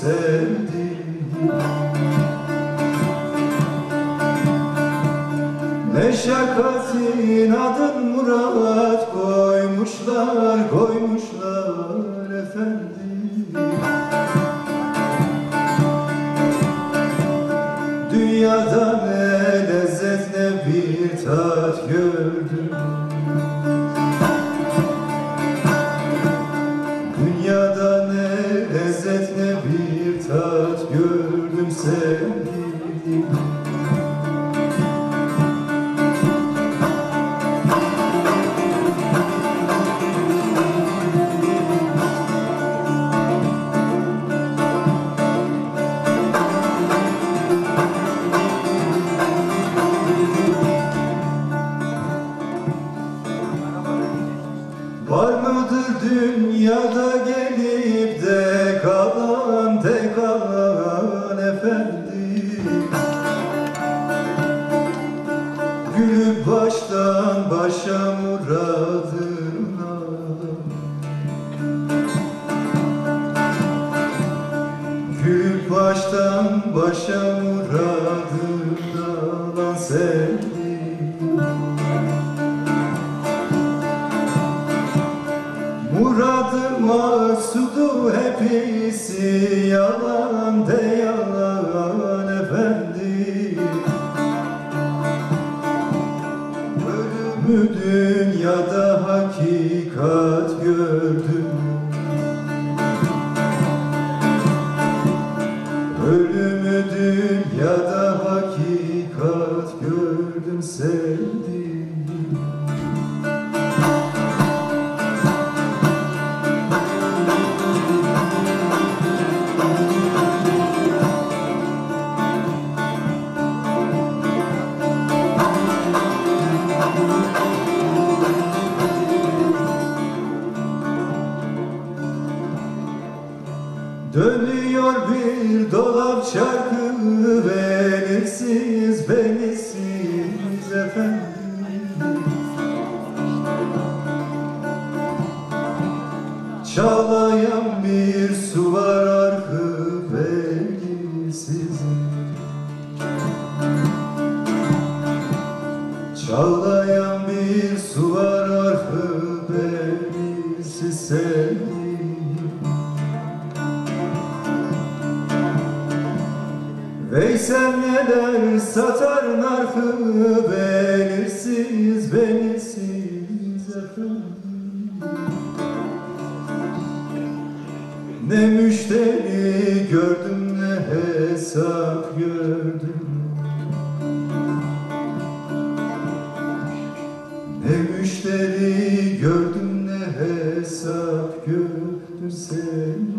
sevdim. Ne şakatin adın murat koymuşlar sevgilim Var mıdır dünyada gelip baştan başa muradına. Gülüp baştan başa muradına lan sevdim Muradı maksudu hepsi yalan de Ölümü dünyada hakikat gördüm Ölümü dünyada bir dolap çarkı belirsiz belirsiz efendim. Çağlayan bir su var arkı belirsiz Çağlayan bir su var arkı belirsiz Veysel neler satar narkı? Belirsiz belirsiz efendim. Ne müşteri gördüm ne hesap gördüm. Ne müşteri gördüm ne hesap gördüm. Seni